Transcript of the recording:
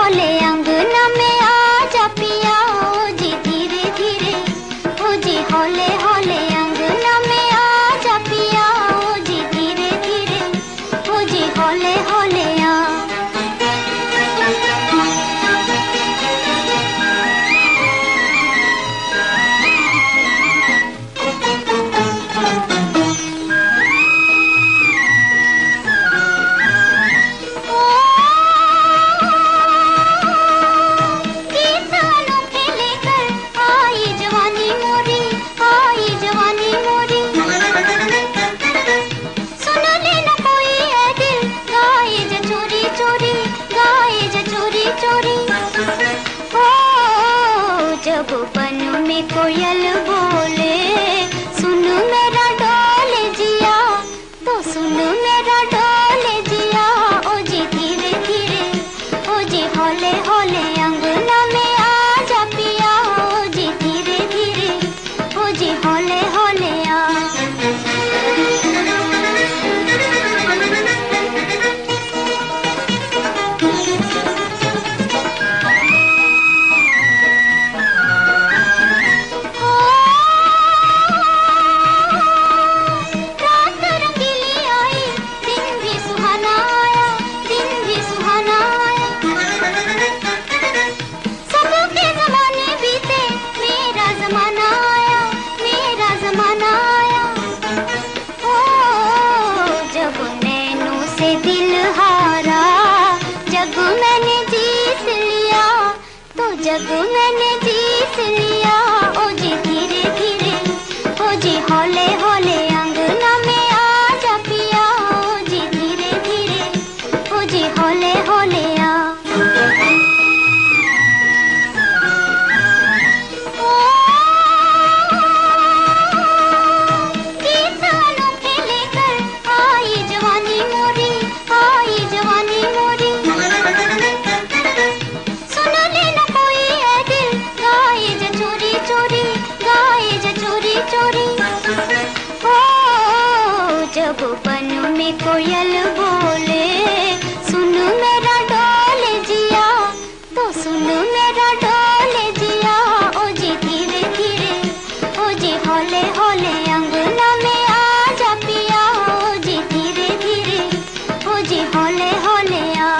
बोले अंगना में कोयल बोले जग मैंने जीत लिया सगोपन में कोयल बोले। सुन मेरा डोल जिया तो सुन मेरा डोल जिया। ओ जे धीरे धीरे ओ जे होले होले अंगना में आ जा पिया। ओ जे धीरे धीरे ओ जे होले होले आ